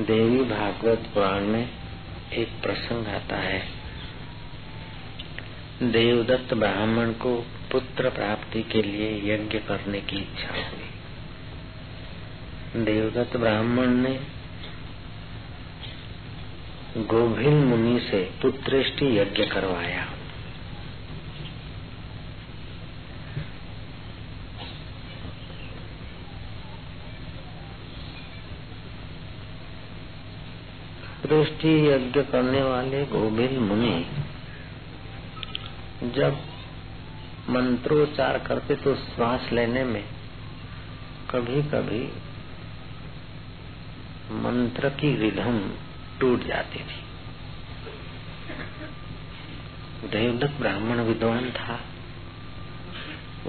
देवी भागवत पुराण में एक प्रसंग आता है। देवदत्त ब्राह्मण को पुत्र प्राप्ति के लिए यज्ञ करने की इच्छा हुई। देवदत्त ब्राह्मण ने गोभिल मुनि से पुत्रेष्टि यज्ञ करवाया। दृष्टि यज्ञ करने वाले गोविंद मुनि, जब मंत्रोच्चार करते तो श्वास लेने में कभी कभी मंत्र की रिधम टूट जाती थी। देवदत्त ब्राह्मण विद्वान था।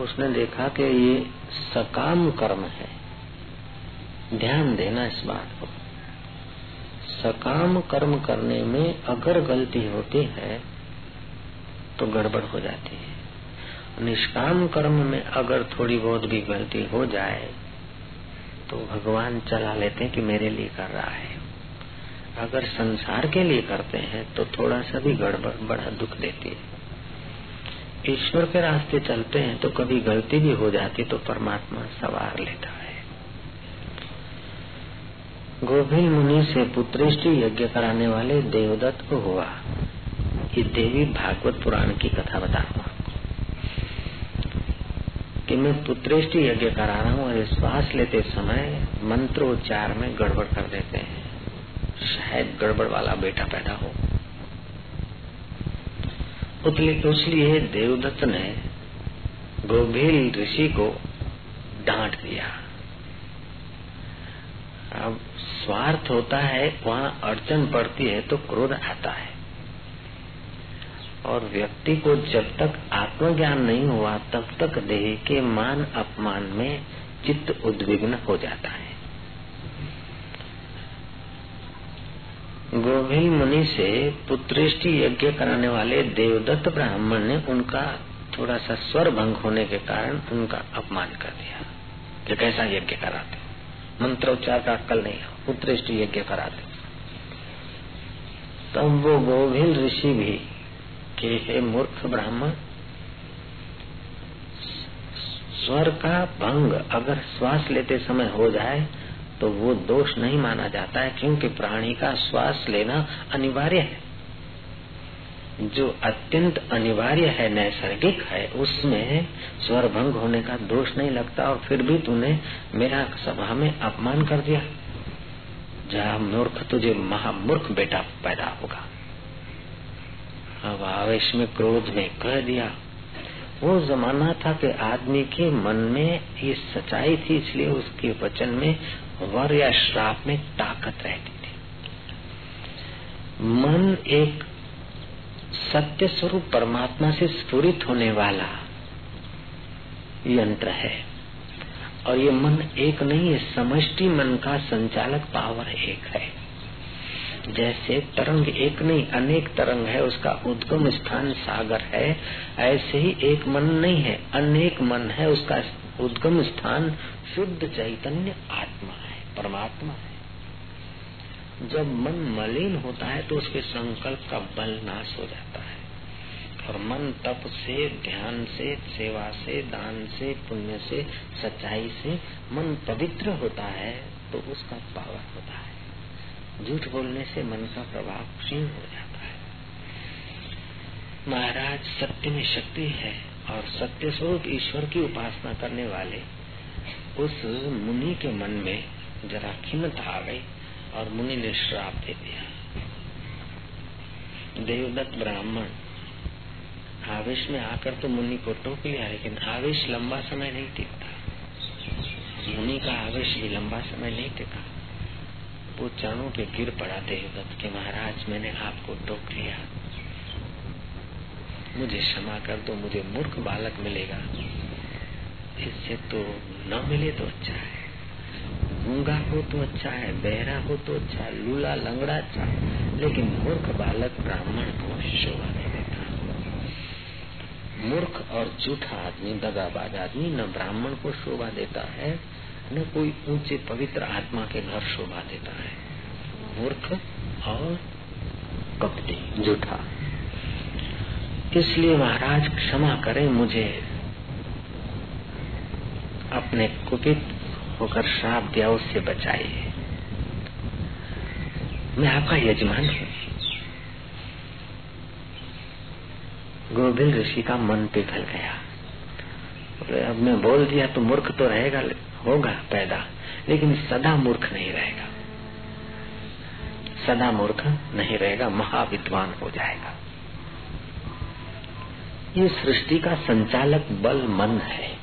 उसने देखा कि ये सकाम कर्म है। ध्यान देना इस बात को। सकाम कर्म करने में अगर गलती होती है तो गड़बड़ हो जाती है। निष्काम कर्म में अगर थोड़ी बहुत भी गलती हो जाए तो भगवान चला लेते हैं कि मेरे लिए कर रहा है। अगर संसार के लिए करते हैं तो थोड़ा सा भी गड़बड़, बड़ा दुख देती है। ईश्वर के रास्ते चलते हैं तो कभी गलती भी हो जाती तो परमात्मा सवार लेता। गोभिल मुनि से पुत्रेष्टि यज्ञ कराने वाले देवदत्त को हुआ। ये देवी भागवत पुराण की कथा बता कि मैं पुत्रेष्टि यज्ञ करा रहा हूँ और श्वास लेते समय मंत्रोच्चार में गड़बड़ कर देते हैं। शायद गड़बड़ वाला बेटा पैदा हो। इसलिए देवदत्त ने गोभिल ऋषि को डांट दिया। अब स्वार्थ होता है, वहाँ अड़चन पड़ती है तो क्रोध आता है। और व्यक्ति को जब तक आत्मज्ञान नहीं हुआ, तब तक देह के मान अपमान में चित्त उद्विग्न हो जाता है। गोभिल मुनि से पुत्रेष्टि यज्ञ कराने वाले देवदत्त ब्राह्मण ने उनका थोड़ा सा स्वर भंग होने के कारण उनका अपमान कर दिया। कैसा यज्ञ कराते मंत्रोच्चार का अक्कल नहीं पुत्रेष्ट यज्ञ कराते तब वो गोविल ऋषि भी के हे मूर्ख ब्राह्मण, स्वर का भंग अगर श्वास लेते समय हो जाए तो वो दोष नहीं माना जाता है, क्योंकि प्राणी का श्वास लेना अनिवार्य है। जो अत्यंत अनिवार्य है, नैसर्गिक है, उसमें स्वर भंग होने का दोष नहीं लगता और फिर भी तूने मेरा सभा में अपमान कर दिया। जहाँ मूर्ख, तुझे महामूर्ख बेटा पैदा होगा। अब आवेश में क्रोध में कह दिया, वो जमाना था कि आदमी के मन में ये सच्चाई थी, इसलिए उसके वचन में वर या श्राप में ताकत रहती थी। मन एक सत्य स्वरूप परमात्मा से स्फुरित होने वाला यंत्र है। और ये मन एक नहीं है समष्टि मन का संचालक पावर एक है। जैसे तरंग एक नहीं, अनेक तरंग है, उसका उद्गम स्थान सागर है, ऐसे ही एक मन नहीं है, अनेक मन है, उसका उद्गम स्थान शुद्ध चैतन्य आत्मा है, परमात्मा है। जब मन मलिन होता है तो उसके संकल्प का बल नाश हो जाता है। और मन तप से, ध्यान से, सेवा से, दान से, पुण्य से, सच्चाई से मन पवित्र होता है तो उसका पावर होता है। झूठ बोलने से मन का प्रभाव क्षीण हो जाता है। महाराज, सत्य में शक्ति है और सत्य स्वरूप ईश्वर की उपासना करने वाले उस मुनि के मन में जरा खिमत आ गई। और मुनि ने श्राप दे दिया। देवदत्त ब्राह्मण, आवेश में आकर तो मुनि को टोक लिया, लेकिन आवेश लंबा समय नहीं टिकता। मुनि का आवेश भी लंबा समय नहीं टिका। वो चरणों पे गिर पड़ा देवदत्त के महाराज, मैंने आपको टोक लिया। मुझे क्षमा कर दो, मुझे मूर्ख बालक मिलेगा। इससे तो न मिले तो अच्छा है। गूँगा हो तो अच्छा है, बहरा हो तो अच्छा है, लूला लंगड़ा अच्छा है, लेकिन मूर्ख बालक ब्राह्मण को शोभा नहीं देता। मूर्ख और झूठा आदमी, दगाबाज आदमी न ब्राह्मण को शोभा देता है, न कोई ऊँचे पवित्र आत्मा के घर शोभा देता है। मूर्ख और कपटी, झूठा। इसलिए महाराज क्षमा करें मुझे अपने कुपित होकर श्राप दिया, उससे बचाइए। मैं आपका यजमान हूँ। गोविंद ऋषि का मन पिघल गया। बोले, अब मैं बोल दिया तो मूर्ख तो रहेगा, होगा पैदा, लेकिन सदा मूर्ख नहीं रहेगा। सदा मूर्ख नहीं रहेगा, महाविद्वान हो जाएगा। ये सृष्टि का संचालक बल मन है।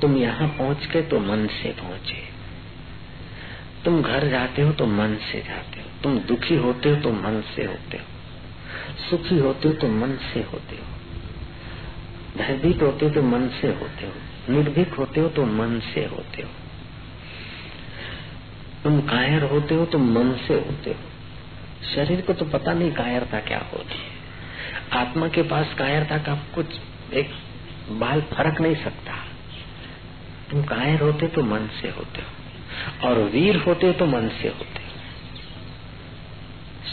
तुम यहाँ पहुँच के तो मन से पहुँचे। तुम घर जाते हो तो मन से जाते हो। तुम दुखी होते हो तो मन से होते हो। सुखी होते हो तो मन से होते हो। भयभीत होते हो तो मन से होते हो। निर्भीक होते हो तो मन से होते हो। तुम कायर होते हो तो मन से होते हो। शरीर को तो पता नहीं कायरता क्या होती है। आत्मा के पास कायरता का कुछ एक बाल फ़र्क नहीं सकता। तुम कायर होते तो मन से होते हो? और वीर होते तो मन से होते हो।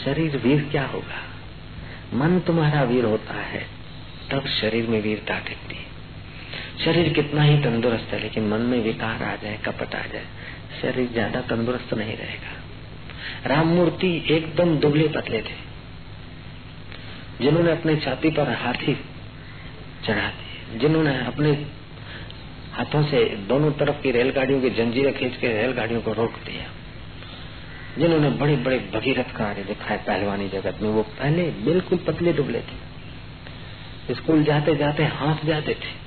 शरीर वीर क्या होगा? मन तुम्हारा वीर होता है, तब शरीर में वीरता दिखती है। शरीर कितना ही तंदुरुस्त है, लेकिन मन में विकार आ जाए, कपट आ जाए, शरीर ज़्यादा तंदुरुस्त नहीं रहेगा। राम मूर्ति एकदम दुबले पतले थे। जिन्होंने अपने छाती पर हाथी चढ़ा दिए, जिन्होंने अपने हाथों से दोनों तरफ़ की रेलगाड़ियों की जंजीरें खींच के रेलगाड़ियों को रोक दिया। जिन्होंने बड़े बड़े भगीरथ कार्य दिखाए पहलवानी जगत में, वो पहले बिल्कुल पतले दुबले थे। स्कूल जाते जाते हाथ जाते थे।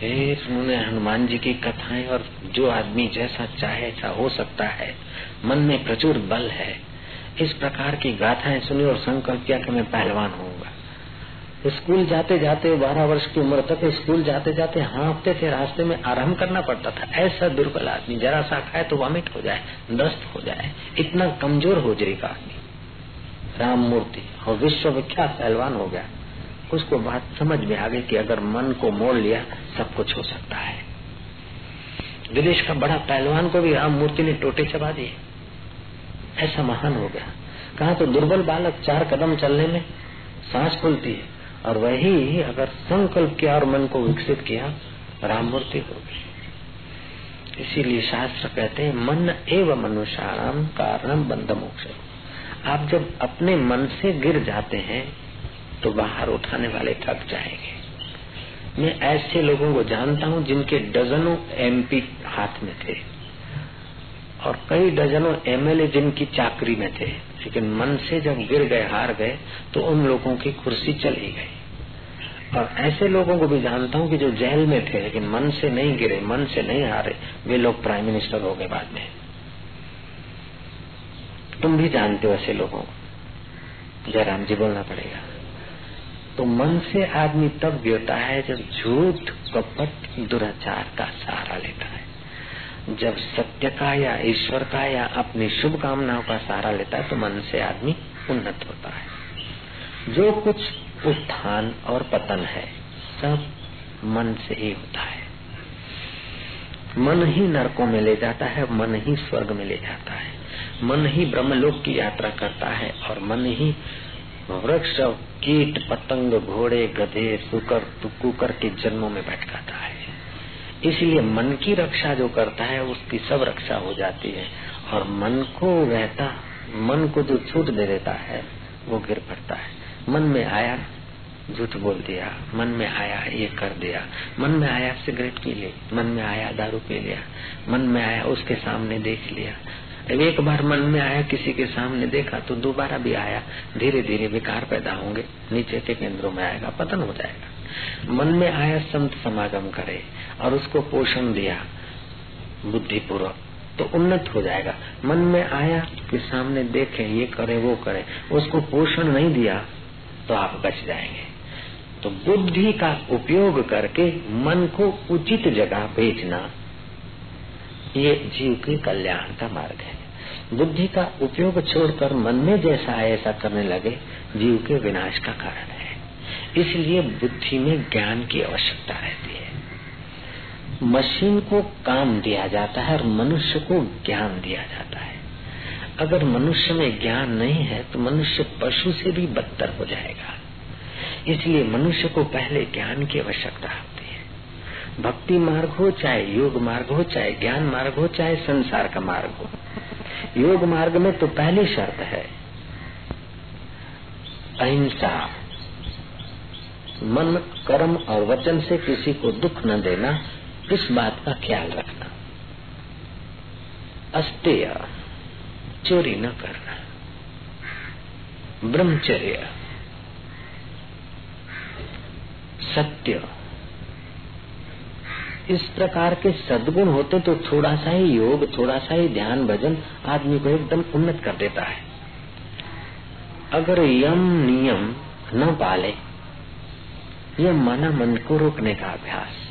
फिर उन्होंने हनुमान जी की कथाएँ और जो आदमी जैसा चाहे ऐसा हो सकता है, मन में प्रचुर बल है, इस प्रकार की गाथाएँ सुनी और संकल्प किया कि मैं पहलवान होऊँगा। स्कूल जाते जाते बारह वर्ष की उम्र तक स्कूल जाते जाते हाँफते थे, रास्ते में आराम करना पड़ता था। ऐसा दुर्बल आदमी, जरा सा खाए तो वॉमिट हो जाए दस्त हो जाए। इतना कमज़ोर हो जाएगा आदमी। राम मूर्ति, और विश्व विख्यात पहलवान हो गया। उसको बात समझ में आ गई कि अगर मन को मोड़ लिया, सब कुछ हो सकता है। विदेश का बड़ा पहलवान को भी राम मूर्ति ने टोटे चबा दिए। ऐसा महान हो गया। कहा तो दुर्बल बालक चार कदम चलने में सांस खुलती है। और वही अगर संकल्प किया और मन को विकसित किया राम मूर्ति हो गई। इसीलिए शास्त्र कहते हैं, मन एवं मनुष्याणाम कारणम बंद मोक्ष। आप जब अपने मन से गिर जाते हैं तो बाहर उठाने वाले थक जाएँगे। मैं ऐसे लोगों को जानता हूँ जिनके डजनों एमपी हाथ में थे। और कई डजनों एमएलए जिनकी चाकरी में थे, लेकिन मन से जब गिर गए, हार गए तो उन लोगों की कुर्सी चली गई। और ऐसे लोगों को भी जानता हूँ कि जो जेल में थे, लेकिन मन से नहीं गिरे, मन से नहीं हारे, वे लोग प्राइम मिनिस्टर हो गए बाद में। तुम भी जानते हो ऐसे लोगों को। जयराम जी, बोलना पड़ेगा। तो मन से आदमी तब गिरता है जब झूठ कपट दुराचार का सहारा लेता है। जब सत्य का या ईश्वर का या अपनी शुभ कामनाओं का सहारा लेता है तो मन से आदमी उन्नत होता है। जो कुछ उत्थान और पतन है, सब मन से ही होता है। मन ही नरकों में ले जाता है, मन ही स्वर्ग में ले जाता है। मन ही ब्रह्मलोक की यात्रा करता है और मन ही वृक्ष, कीट, पतंग, घोड़े, गधे, सुकर कुकर के जन्मों में भटकाता है। इसलिए मन की रक्षा जो करता है, उसकी सब रक्षा हो जाती है। और मन को रहता, मन को जो छूट दे देता है, वो गिर पड़ता है। मन में आया, झूठ बोल दिया। मन में आया, ये कर दिया। मन में आया, सिगरेट पी ली। मन में आया, दारू पी लिया। मन में आया, उसके सामने देख लिया। एक बार मन में आया, किसी के सामने देखा तो दोबारा भी आया। धीरे धीरे विकार पैदा होंगे। नीचे के केंद्रों में आएगा, पतन हो जाएगा। मन में आया, संत समागम करे। और उसको पोषण दिया। बुद्धि पूर्वक तो उन्नत हो जाएगा। मन में आया कि सामने देखे, ये करे, वो करे। उसको पोषण नहीं दिया तो आप बच जाएँगे। तो बुद्धि का उपयोग करके मन को उचित जगह भेजना, ये जीव के कल्याण का मार्ग है। बुद्धि का उपयोग छोड़कर मन में जैसा है ऐसा करने लगे, जीव के विनाश का कारण है। इसलिए बुद्धि में ज्ञान की आवश्यकता रहती है। मशीन को काम दिया जाता है और मनुष्य को ज्ञान दिया जाता है। अगर मनुष्य में ज्ञान नहीं है तो मनुष्य पशु से भी बदतर हो जाएगा। इसलिए मनुष्य को पहले ज्ञान की आवश्यकता होती है। भक्ति मार्ग हो, चाहे योग मार्ग हो, चाहे ज्ञान मार्ग हो, चाहे संसार का मार्ग हो। योग मार्ग में तो पहली शर्त है अहिंसा। मन, कर्म और वचन से किसी को दुख न देना। इस बात का ख्याल रखना। अस्तेय, चोरी न करना। ब्रह्मचर्य, सत्य। इस प्रकार के सदगुण होते तो थोड़ा सा ही योग, थोड़ा सा ही ध्यान, भजन आदमी को एकदम उन्नत कर देता है। अगर यम नियम न पाले, यह माना मन को रोकने का अभ्यास।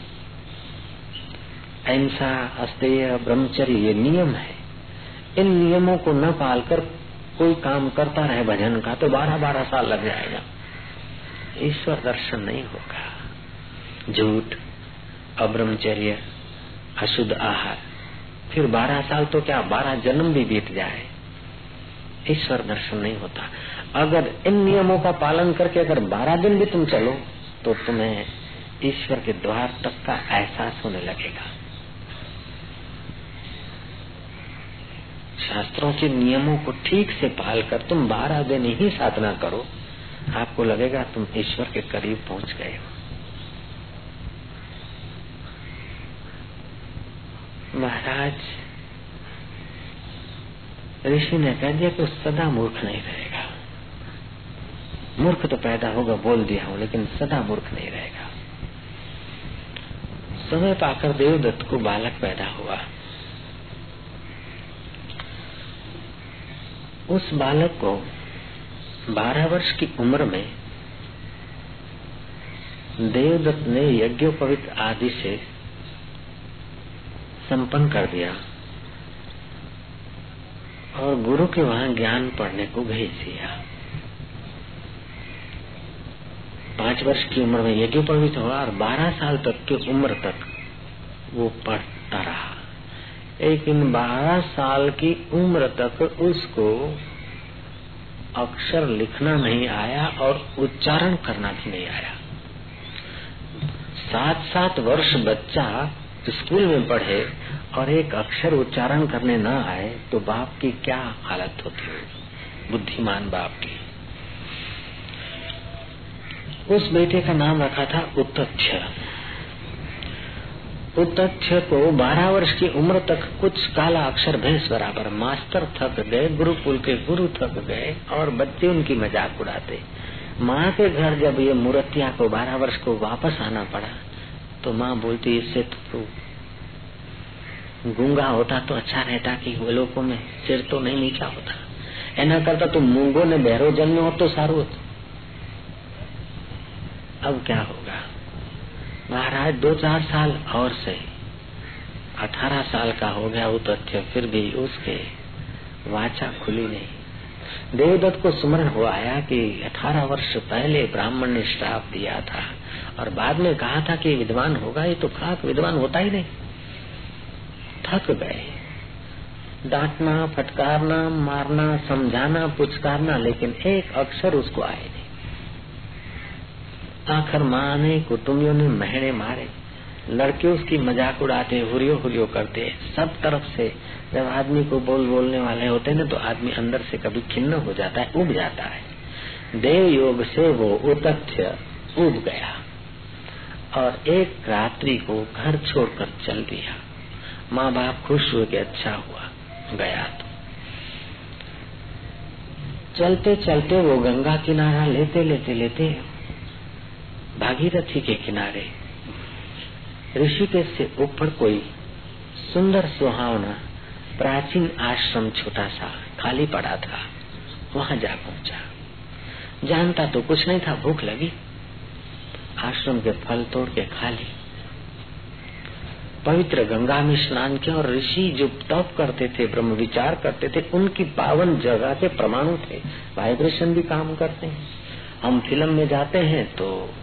अहिंसा, अस्तेय, ब्रह्मचर्य, ये नियम है। इन नियमों को न पालकर कोई काम करता रहे भजन का तो बारह बारह साल लग जाएगा। ईश्वर दर्शन नहीं होगा। झूठ, अब्रह्मचर्य, अशुद्ध आहार, फिर बारह साल तो क्या, बारह जन्म भी बीत जाए? ईश्वर दर्शन नहीं होता। अगर इन नियमों का पालन करके अगर बारह दिन भी तुम चलो तो तुम्हें ईश्वर के द्वार तक का एहसास होने लगेगा। शास्त्रों के नियमों को ठीक से पाल कर तुम बारह दिन ही साधना करो, आपको लगेगा तुम ईश्वर के करीब पहुँच गए हो। महाराज, ऋषि ने कह दिया कि सदा मूर्ख नहीं रहेगा। मूर्ख तो पैदा होगा बोल दिया हूँ, लेकिन सदा मूर्ख नहीं रहेगा। समय पाकर देवदत्त को बालक पैदा हुआ। उस बालक को बारह वर्ष की उम्र में देवदत्त ने यज्ञोपवित आदि से संपन्न कर दिया और गुरु के वहाँ ज्ञान पढ़ने को भेज दिया। पाँच वर्ष की उम्र में यज्ञोपवित हुआ और बारह साल तक की उम्र तक वो पढ़ता रहा। लेकिन बारह साल की उम्र तक उसको अक्षर लिखना नहीं आया और उच्चारण करना भी नहीं आया। सात सात वर्ष बच्चा स्कूल में पढ़े और एक अक्षर उच्चारण करने न आए तो बाप की क्या हालत होती होगी? बुद्धिमान बाप की। उस बेटे का नाम रखा था तथ्य को बारह वर्ष की उम्र तक कुछ काला अक्षर भैंस बराबर मास्टर थक गए, गुरुकुल के गुरु थक गए और बच्चे उनकी मज़ाक उड़ाते। माँ के घर जब ये मूर्तिया को बारह वर्ष को वापस आना पड़ा तो माँ बोलती, इससे तो गूँगा होता तो अच्छा रहता कि लोगों में सिर तो नहीं नीचा होता। એના करता तो मूंगो ने बहरो जन्म हो तो सारू अब क्या होगा? महाराज दो चार साल और से। अठारह साल का हो गया वो तथ्य फिर भी उसके वाचा खुली नहीं। देवदत्त को स्मरण हुआ आया कि अठारह वर्ष पहले ब्राह्मण ने श्राप दिया था और बाद में कहा था कि विद्वान होगा ये तो खाक विद्वान होता ही नहीं। थक गए। डांटना, फटकारना, मारना, समझाना, पुचकारना, लेकिन एक अक्षर उसको आए। नहीं आखिर माँ ने कुटुम्बियों ने महने मारे। लड़के उसकी मज़ाक उड़ाते हुरियो हुरियो करते, सब तरफ़ से जब आदमी को बोल बोलने वाले होते हैं तो आदमी अंदर से कभी खिन्न हो जाता है, उब जाता है। देव योग से वो उतथ्य उब गया और एक रात्रि को घर छोड़कर चल दिया। माँ बाप खुश हुए कि अच्छा हुआ, गया तो। चलते चलते वो गंगा किनारा लेते लेते लेते भागीरथी के किनारे। ऋषिकेश से ऊपर कोई सुंदर सुहावना प्राचीन आश्रम छोटा सा, खाली पड़ा था। वहाँ जा पहुँचा। जानता तो कुछ नहीं था, भूख लगी। आश्रम के फल तोड़ के खा ली। पवित्र गंगा में स्नान किया और ऋषि जो तप करते थे, ब्रह्म विचार करते थे, उनकी पावन जगह के परमाणु थे। वाइब्रेशन भी काम करते हैं। हम फ़िल्म में जाते हैं तो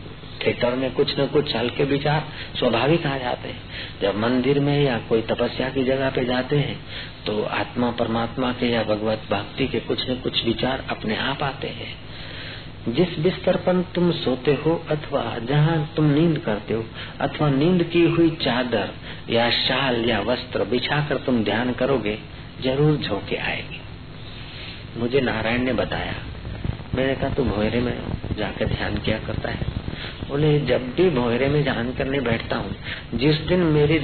थिएटर में कुछ न कुछ हल्के विचार स्वाभाविक आ जाते हैं। जब मंदिर में या कोई तपस्या की जगह पे जाते हैं तो आत्मा परमात्मा के या भगवत भक्ति के कुछ न कुछ विचार अपने आप आते हैं। जिस बिस्तर पर तुम सोते हो अथवा जहाँ तुम नींद करते हो, अथवा नींद की हुई चादर या शाल या वस्त्र बिछाकर तुम ध्यान करोगे, ज़रूर झोंके आएगी। मुझे नारायण ने बताया। मैंने कहा तू भोयरे में जाकर ध्यान किया करता है? बोले जब भी भोयरे में ध्यान करने बैठता हूँ, जिस दिन मेरी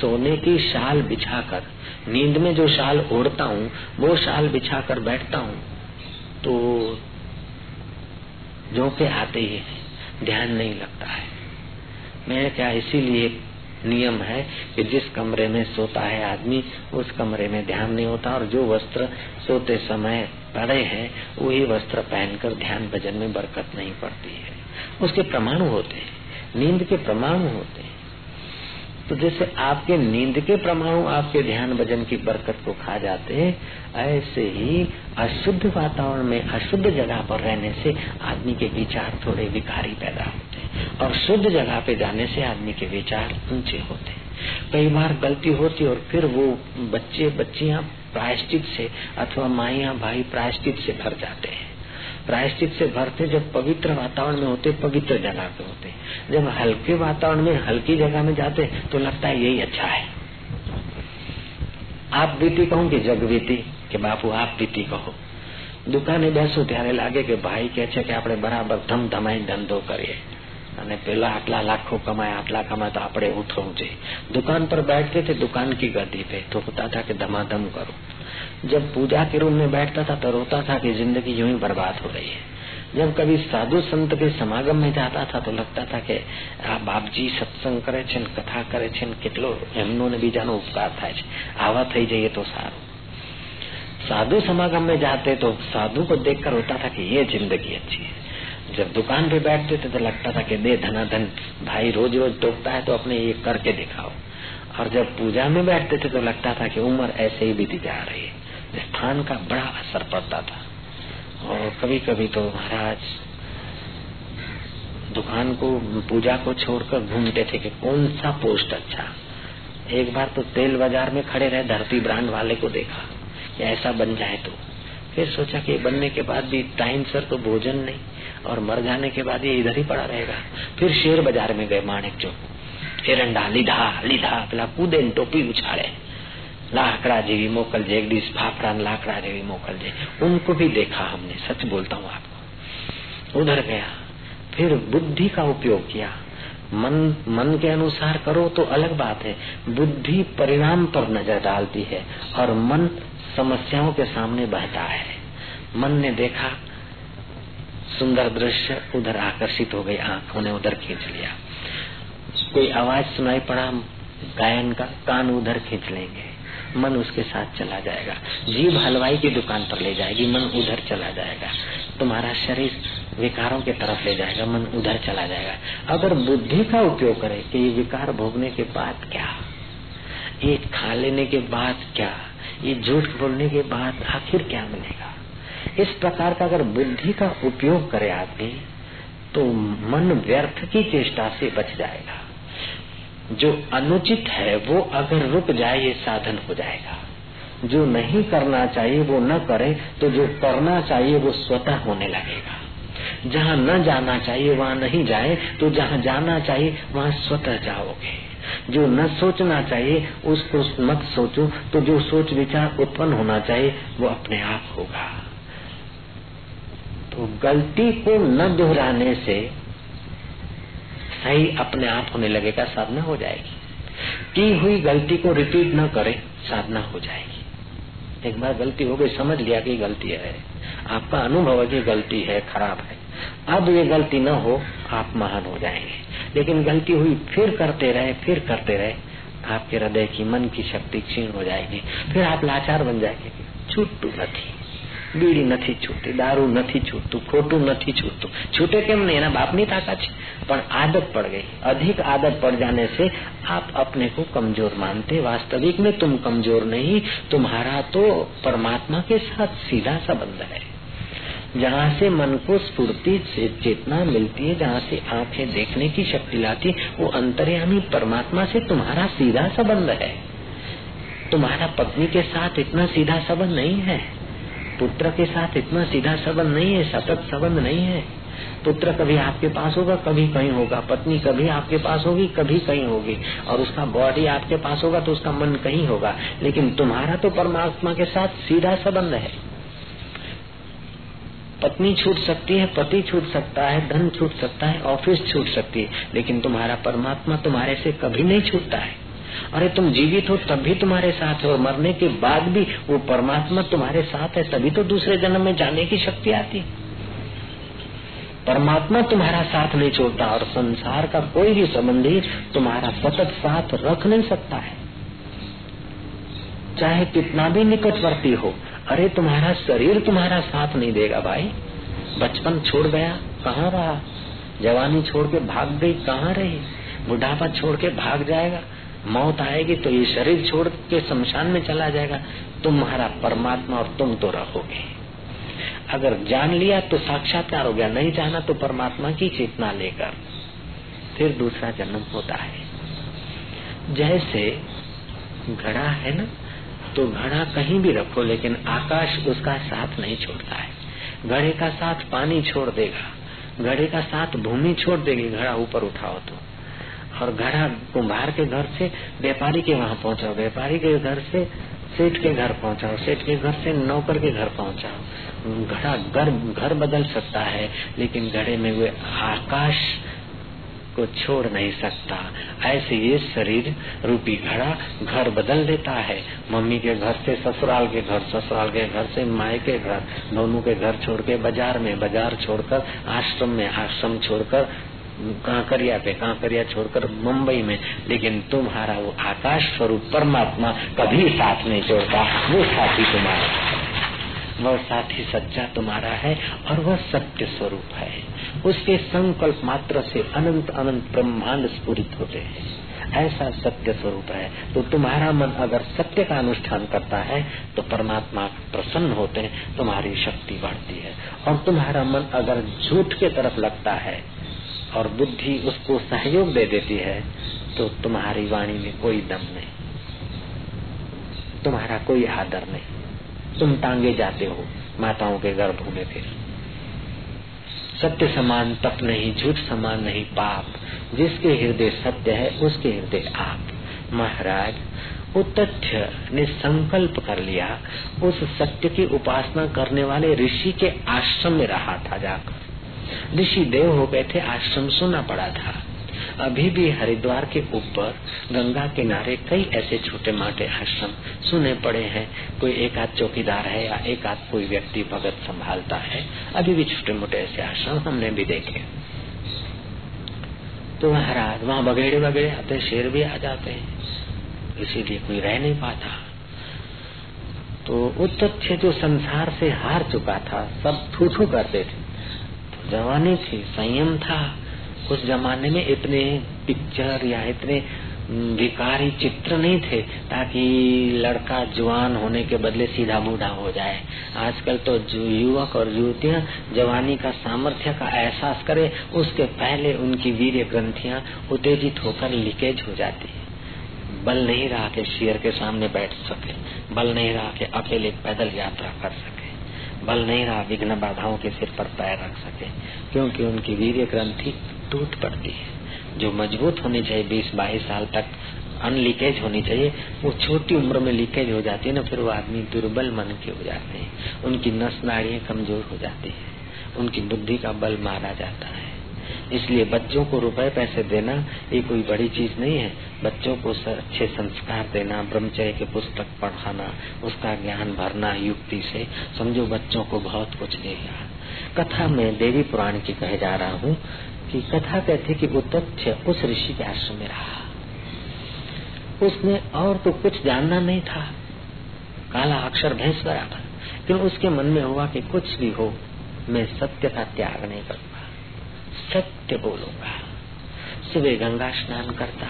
सोने की शाल बिछाकर, नींद में जो शाल ओढ़ता हूँ, वो शाल बिछाकर बैठता हूँ तो झोंके आते ही है, ध्यान नहीं लगता है। मैं क्या इसीलिए नियम है कि जिस कमरे में सोता है आदमी, उस कमरे में ध्यान नहीं होता, और जो वस्त्र सोते समय पड़े हैं, वही वस्त्र पहनकर ध्यान भजन में बरकत नहीं पड़ती है। उसके प्रमाण होते हैं। नींद के प्रमाण होते हैं। तो जैसे आपके नींद के प्रमाणु, आपके ध्यान भजन की बरकत को खा जाते हैं, ऐसे ही अशुद्ध वातावरण में, अशुद्ध जगह पर रहने से आदमी के विचार थोड़े विकारी पैदा होते हैं और शुद्ध जगह पे जाने से आदमी के विचार ऊँचे होते हैं। कई बार गलती होती और फिर वो बच्चे, बच्चियाँ प्रायश्चित से अथवा माइया, भाई प्रायश्चित से भर जाते हैं। प्रायश्चित से भरते जब पवित्र वातावरण में होते, पवित्र जगह पे होते। जब हल्के वातावरण में, हल्की जगह में जाते तो लगता है यही अच्छा है। आप बीती कहूँ की जग बीती, के बापू आप बीती कहो। दुकाने બેસું ત્યારે लगे कि भाई कहे कि आप बराबर બરાબર ધમધમાઈ ધંધો કરીએ અને પેલા આટલા લાખો કમાય, આટલા કમાય તો આપણે ઉઠવું જોઈએ. દુકાન પર बैठते थे दुकान की गद्दी पे तो होता था कि धमाधम करो जब पूजा के रूम में बैठता था तो रोता था कि जिंदगी यूं ही बर्बाद हो रही है जब कभी साधु संत के समागम में जाता था तो लगता था कि આ બાપજી સત્સંગ કરે છે ને કથા કરે છે ને કેટલો એમનો ને બીજાનો ઉપકાર થાય છે આવા થઈ જઈએ તો સારું साधु समागम में जाते तो साधु को देखकर होता था कि ये जिंदगी अच्छी है जब दुकान पे बैठते थे तो लगता था कि दे धनाधन भाई रोज रोज टोकता है तो अपने ये करके दिखाओ और जब पूजा में बैठते थे तो लगता था कि उम्र ऐसे ही बीती जा रही है स्थान का बड़ा असर पड़ता था। और कभी कभी तो महाराज दुकान को, पूजा को छोड़कर घूमते थे कि कौन सा पोस्ट अच्छा। एक बार तो तेल बाज़ार में खड़े रहे, धरती ब्रांड वाले को देखा कि ऐसा बन जाए तो। फिर सोचा कि बनने के बाद भी टाइम सर तो भोजन नहीं, और मर जाने के बाद ये इधर ही पड़ा रहेगा। फिर शेर बाज़ार में गए माणिक चौक फिर अंडा, लिधा लिधा पहला कूदे टोपी उछाड़े। लाकड़ा जेवी मोकलजे एक डिश फाफड़ा लाकड़ा जेवी मोकलजे उनको भी देखा हमने, सच बोलता हूँ आपको। उधर गया, फिर बुद्धि का उपयोग किया। मन मन के अनुसार करो तो अलग बात है। बुद्धि परिणाम पर नज़र डालती है और मन समस्याओं के सामने बहता है। मन ने देखा, सुंदर दृश्य उधर आकर्षित हो गई आँखों ने उधर खींच लिया। कोई आवाज़ सुनाई पड़ा, गायन का, कान उधर खींच लेंगे। मन उसके साथ चला जाएगा। जीव हलवाई की दुकान पर ले जाएगी, मन उधर चला जाएगा। तुम्हारा शरीर विकारों के तरफ़ ले जाएगा, मन उधर चला जाएगा। अगर बुद्धि का उपयोग करे कि ये विकार भोगने के बाद क्या? ये खा लेने के बाद क्या? ये झूठ बोलने के बाद आखिर क्या मिलेगा? इस प्रकार का अगर बुद्धि का उपयोग करे आदमी तो मन व्यर्थ की चेष्टा से बच जाएगा। जो अनुचित है, वो अगर रुक जाए, ये साधन हो जाएगा। जो नहीं करना चाहिए, वो न करे तो जो करना चाहिए, वो स्वतः होने लगेगा। जहाँ न जाना चाहिए, वहाँ नहीं जाए तो जहाँ जाना चाहिए, वहाँ स्वतः जाओगे। जो न सोचना चाहिए, उसको मत सोचो तो जो सोच विचार उत्पन्न होना चाहिए, वो अपने आप होगा। तो गलती को न दोहराने से सही अपने आप होने लगेगा, साधना हो जाएगी। की हुई गलती को रिपीट न करे, साधना हो जाएगी। एक बार गलती हो गई, समझ लिया कि गलती है। आपका अनुभव है कि गलती है, खराब है। अब ये गलती न हो, आप महान हो जाएँगे। लेकिन गलती हुई, फिर करते रहे, फिर करते रहे, आपके हृदय की, मन की शक्ति क्षीण हो जाएगी। फिर आप लाचार बन जाएँगे। छूटू नहीं બીડી નથી છૂટતી, દારૂ નથી છૂટતું, ખોટું નથી છૂટતું. છૂટે કેમ नहीं એના બાપની તાકાત છે. પણ आदत पड़ गई अधिक आदत पड़ जाने से आप अपने को कमज़ोर मानते वास्तविक में तुम कमज़ोर नहीं तुम्हारा तो परमात्मा के साथ सीधा संबंध है जहाँ से मन को स्फूर्ति से चेतना मिलती है जहाँ से आँखें देखने की शक्ति लाती वो अंतर्यामी परमात्मा से तुम्हारा सीधा संबंध है तुम्हारा पत्नी के साथ इतना सीधा संबंध नहीं है पुत्र के साथ इतना सीधा संबंध नहीं है, सतत संबंध नहीं है। पुत्र कभी आपके पास होगा, कभी कहीं होगा। पत्नी कभी आपके पास होगी, कभी कहीं होगी। और उसका बॉडी आपके पास होगा तो उसका मन कहीं होगा। लेकिन तुम्हारा तो परमात्मा के साथ सीधा संबंध है। पत्नी छूट सकती है, पति छूट सकता है, धन छूट सकता है ऑफ़िस छूट सकती है। लेकिन तुम्हारा परमात्मा तुम्हारे से कभी नहीं छूटता है। अरे तुम जीवित हो, तब भी तुम्हारे साथ है। मरने के बाद भी वो परमात्मा तुम्हारे साथ है, तभी तो दूसरे जन्म में जाने की शक्ति आती। परमात्मा तुम्हारा साथ नहीं छोड़ता और संसार का कोई भी संबंधी तुम्हारा सतत साथ रख नहीं सकता है। चाहे कितना भी निकटवर्ती हो, अरे तुम्हारा शरीर तुम्हारा साथ नहीं देगा भाई। बचपन छोड़ गया, कहाँ रहा? जवानी छोड़ के भाग गई, कहाँ रही? बुढ़ापा छोड़ के भाग जाएगा। मौत आएगी तो ये शरीर छोड़ के शमशान में चला जाएगा। तुम्हारा परमात्मा और तुम तो रहोगे। अगर जान लिया तो साक्षात्कार हो गया, नहीं जाना तो परमात्मा की चेतना लेकर फिर दूसरा जन्म होता है। जैसे घड़ा है ना तो घड़ा कहीं भी रखो, लेकिन आकाश उसका साथ नहीं छोड़ता है। घड़े का साथ पानी छोड़ देगा, घड़े का साथ भूमि छोड़ देगी, घड़ा ऊपर उठाओ तो। और घड़ा कुम्हार के घर से व्यापारी के वहाँ पहुँचाओ, व्यापारी के घर से सेठ के घर पहुँचाओ, सेठ के घर से नौकर के घर पहुँचाओ। घड़ा घर घर बदल सकता है, लेकिन घड़े में वे आकाश को छोड़ नहीं सकता। ऐसे ये शरीर रूपी घड़ा घर बदल देता है। मम्मी के घर से, ससुराल के घर, ससुराल के घर से, माए के घर, दोनों के घर छोड़ के बाज़ार में, बाज़ार छोड़कर, आश्रम में, आश्रम छोड़कर कांकरिया पे, कांकरिया छोड़कर मुंबई में, लेकिन तुम्हारा वो आकाश स्वरूप परमात्मा कभी साथ नहीं छोड़ता वो साथी तुम्हारा वह साथी सच्चा तुम्हारा है और वह सत्य स्वरूप है। उसके संकल्प मात्र से अनंत अनंत ब्रह्मांड स्फूरित होते हैं। ऐसा सत्य स्वरूप है तो तुम्हारा मन अगर सत्य का अनुष्ठान करता है तो परमात्मा प्रसन्न होते हैं तुम्हारी शक्ति बढ़ती है। और तुम्हारा मन अगर झूठ के तरफ़ लगता है और बुद्धि उसको सहयोग दे देती है तो तुम्हारी वाणी में कोई दम नहीं। तुम्हारा कोई आदर नहीं। तुम टांगे जाते हो, माताओं के गर्भ में फिर। सत्य समान, तप नहीं, झूठ समान नहीं, पाप। जिसके हृदय सत्य है, उसके हृदय आप। महाराज, वो तथ्य ने संकल्प कर लिया, उस सत्य की उपासना करने वाले ऋषि के आश्रम में रहा था जाकर। ऋषि देव हो गए थे, आश्रम सुना पड़ा था। अभी भी हरिद्वार के ऊपर, गंगा किनारे कई ऐसे छोटे मोटे आश्रम सुने पड़े हैं। कोई एक आध चौकीदार है या एक आध कोई व्यक्ति भगत संभालता है, अभी भी छोटे मोटे ऐसे आश्रम हमने भी देखे। तो महाराज वहाँ बगेड़े बगेड़े आते, शेर भी आ जाते हैं। इसीलिए कोई रह नहीं पाता। तो उत्तथ्य जो संसार से हार चुका था, सब थू थू करते थे। जवानी थी संयम था। उस जमाने में इतने पिक्चर या इतने विकारी चित्र नहीं थे ताकि लड़का जवान होने के बदले सीधा बूढ़ा हो जाए। आजकल तो जो, युवक और युवतियाँ जवानी का सामर्थ्य का एहसास करे, उसके पहले उनकी वीर ग्रंथियाँ उत्तेजित होकर लीकेज हो जाती है। बल नहीं रहा के शेर के सामने बैठ सके, बल नहीं रहा के अकेले पैदल यात्रा कर सके। बल नहीं रहा, विघ्न बाधाओं के सिर पर पैर रख सके। क्योंकि उनकी वीर ग्रंथि टूट पड़ती है। जो मज़बूत होनी चाहिए, बीस बाईस साल तक अनलीकेज होनी चाहिए, वो छोटी उम्र में लीकेज हो जाती है ना, फिर वो आदमी दुर्बल मन के हो जाते हैं। उनकी नस नाड़ियाँ कमज़ोर हो जाती है। उनकी बुद्धि का बल मारा जाता है। इसलिए बच्चों को रुपए पैसे देना ये कोई बड़ी चीज़ नहीं है। बच्चों को अच्छे संस्कार देना, ब्रह्मचर्य के पुस्तक पढ़ाना, उसका ज्ञान भरना युक्ति से, समझो बच्चों को बहुत कुछ देगा कथा में देवी पुराण की कहे जा रहा हूँ कि कथा कहती कि वो तथ्य उस ऋषि के आश्रम में रहा। उसने और तो कुछ जानना नहीं था। काला अक्षर भैंस बराबर लेकिन उसके मन में हुआ कि कुछ भी हो, मैं सत्य का त्याग नहीं करूँगा। सत्य बोलूँगा। सुबह गंगा स्नान करता।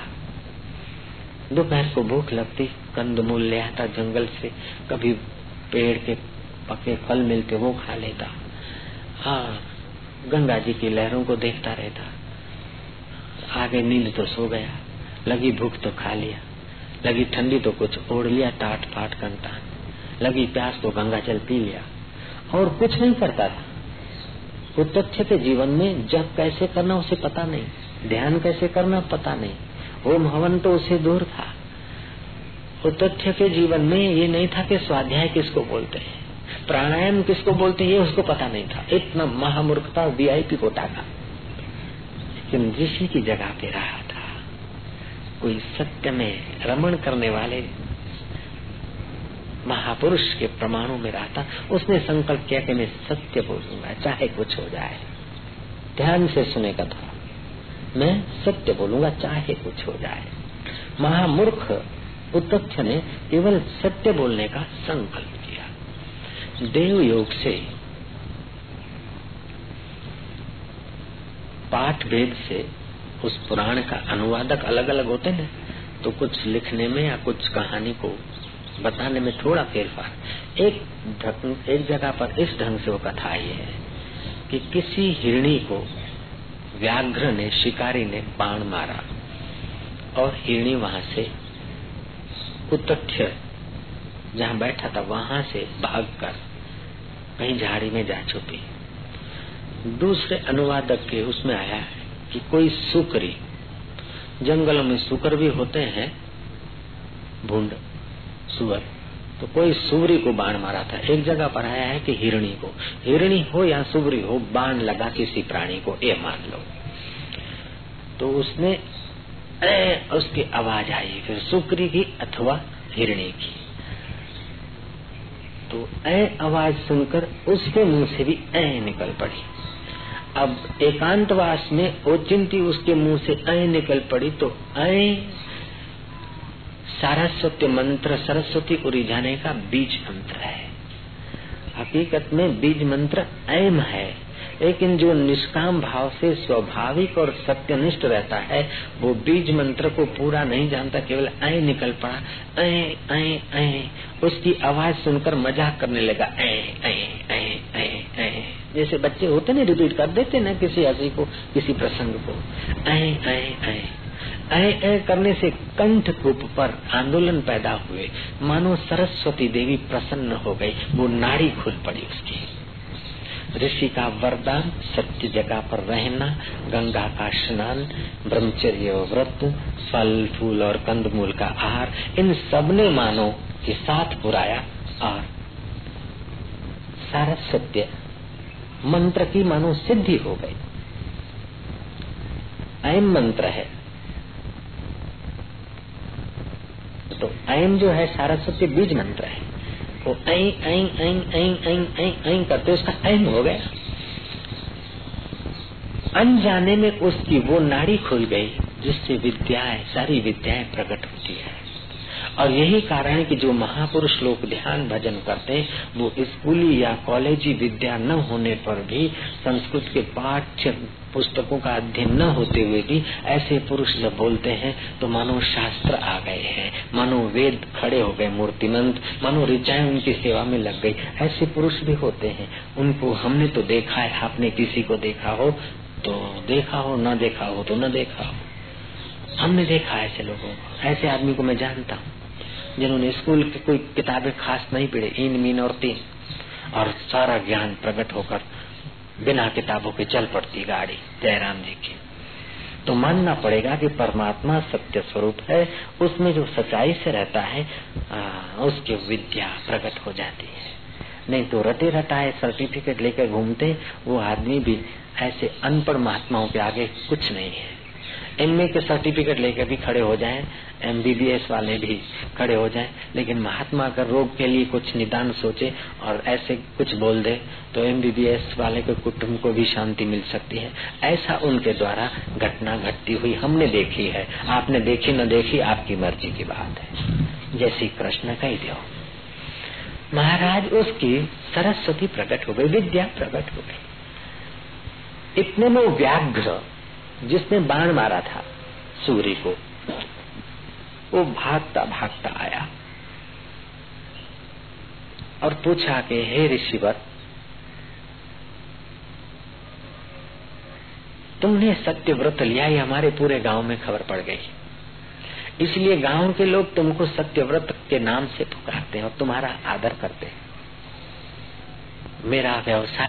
दोपहर को भूख लगती, कंद मूल ले आता, जंगल से कभी पेड़ के पके फल मिलते, वो खा लेता। हाँ गंगा जी की लहरों को देखता रहता। आगे नींद तो सो गया, लगी भूख तो खा लिया, लगी ठंडी तो कुछ ओढ़ लिया टाट फाट कंटा लगी प्यास तो गंगा जल पी लिया, और कुछ नहीं करता था। के जीवन में जब कैसे करना उसे पता नहीं, ध्यान कैसे करना पता नहीं। ओम हवन तो उसे दूर था। तथ्य के जीवन में ये नहीं था कि स्वाध्याय किसको बोलते हैं, प्राणायाम किसको बोलते हैं, ये उसको पता नहीं था। इतना महामूर्खता वीआईपी कोटा का। लेकिन ऋषि की जगह पे रहा था। कोई सत्य में रमण करने वाले महापुरुष के प्रमाणों में रहता, उसने संकल्प किया कि मैं सत्य बोलूँगा, चाहे कुछ हो जाए। ध्यान से सुने का था मैं सत्य बोलूँगा, चाहे कुछ हो जाए। महामूर्ख उतथ्य ने केवल सत्य बोलने का संकल्प किया। देव योग से, पाठ भेद से उस पुराण का अनुवादक अलग अलग होते हैं तो कुछ लिखने में या कुछ कहानी को बताने में थोड़ा फेरफार। एक एक जगह पर इस ढंग से वो कथा आई है कि किसी हिरणी को व्याघ्र ने, शिकारी ने बाण मारा और हिरणी वहाँ से उतथ्य जहाँ बैठा था, वहाँ से भागकर कहीं झाड़ी में जा छुपी। दूसरे अनुवादक के उसमें आया कि कोई सुकरी, जंगलों में सुकर भी होते हैं, भूड। सुअर। तो कोई सुवरी को बाण मारा था। एक जगह पर आया है कि हिरणी को। हिरणी हो या सुवरी हो, बाण लगा किसी प्राणी को, ये मान लो। तो उसने उसकी आवाज़ आई। फिर सुकरी की अथवा हिरणी की। तो ए आवाज़ सुनकर उसके मुँह से भी ए निकल पड़ी। अब एकांतवास में ओचिंती उसके मुँह से ए निकल पड़ी तो ए सारस्वती मंत्र सरस्वती को रिझाने का बीज मंत्र है। हकीकत में बीज मंत्र ऐम है, लेकिन जो निष्काम भाव से स्वाभाविक और सत्यनिष्ठ रहता है, वो बीज मंत्र को पूरा नहीं जानता, केवल ऐ निकल पड़ा ऐ ऐ ऐ उसकी आवाज़ सुनकर मज़ाक करने लगा ऐ ऐ ऐ ऐ ऐ जैसे बच्चे होते ना, रिपीट कर देते ना किसी हसी को, किसी प्रसंग को। ऐ ऐ ऐ ऐ ऐ करने से कंठ कूप पर आंदोलन पैदा हुए। मानो सरस्वती देवी प्रसन्न हो गई, वो नाड़ी खुल पड़ी उसकी। ऋषि का वरदान, सत्य जगह पर रहना, गंगा का स्नान, ब्रह्मचर्य व्रत, फल, फूल और कंदमूल का आहार, इन सबने मानो के साथ पुराया और सारा सत्य मंत्र की मानो सिद्धि हो गई। अयम मंत्र है तो ऐम जो है सारा सत्य बीज मंत्र है। वो ऐ ऐ करते उसका ऐम हो गया। अनजाने में उसकी वो नाड़ी खुल गई, जिससे विद्याएँ, सारी विद्याएँ प्रकट होती है। और यही कारण है कि जो महापुरुष लोग ध्यान भजन करते हैं, वो स्कूली या कॉलेजी विद्या न होने पर भी संस्कृत के पाठ्य पुस्तकों का अध्ययन न होते हुए भी ऐसे पुरुष जब बोलते हैं तो मानो शास्त्र आ गए हैं। मानो वेद खड़े हो गए, मूर्तिमंत मानो ऋचाएँ उनकी सेवा में लग गई। ऐसे पुरुष भी होते हैं। उनको हमने तो देखा है, आपने किसी को देखा हो तो देखा हो, न देखा हो तो न देखा हो। हमने देखा ऐसे लोगों को। ऐसे आदमी को मैं जानता हूँ। जिन्होंने स्कूल की कोई किताबें खास नहीं पढ़े इन मीन और तीन। और सारा ज्ञान प्रकट होकर बिना किताबों के चल पड़ती गाड़ी, जयराम जी की। तो मानना पड़ेगा कि परमात्मा सत्य स्वरूप है, उसमें जो सच्चाई से रहता है उसकी विद्या प्रकट हो जाती है। नहीं तो रटे रटाए सर्टिफिकेट लेकर घूमते, वो आदमी भी ऐसे अनपढ़ महात्माओं के आगे कुछ नहीं है। एमए के सर्टिफिकेट लेकर भी खड़े हो जाएँ एमबीबीएस वाले भी खड़े हो जाएँ, लेकिन महात्मा अगर रोग के लिए कुछ निदान सोचे और ऐसे कुछ बोल दे तो एमबीबीएस वाले के कुटुंब को भी शांति मिल सकती है। ऐसा उनके द्वारा घटना घटती हुई हमने देखी है। आपने देखी, न देखी, आपकी मर्ज़ी की बात है। जैसी कृष्ण कही दो महाराज, उसकी सरस्वती प्रकट हो गई, विद्या प्रकट हो गई। इतने में व्याघ्र, जिसने बाण मारा था, सूर्य को वो भागता भागता आया। और पूछा कि, हे ऋषिवर, तुमने सत्य व्रत लिया ये हमारे पूरे गाँव में खबर पड़ गई। इसलिए गाँव के लोग तुमको सत्य व्रत के नाम से पुकारते हैं और तुम्हारा आदर करते हैं। मेरा व्यवसाय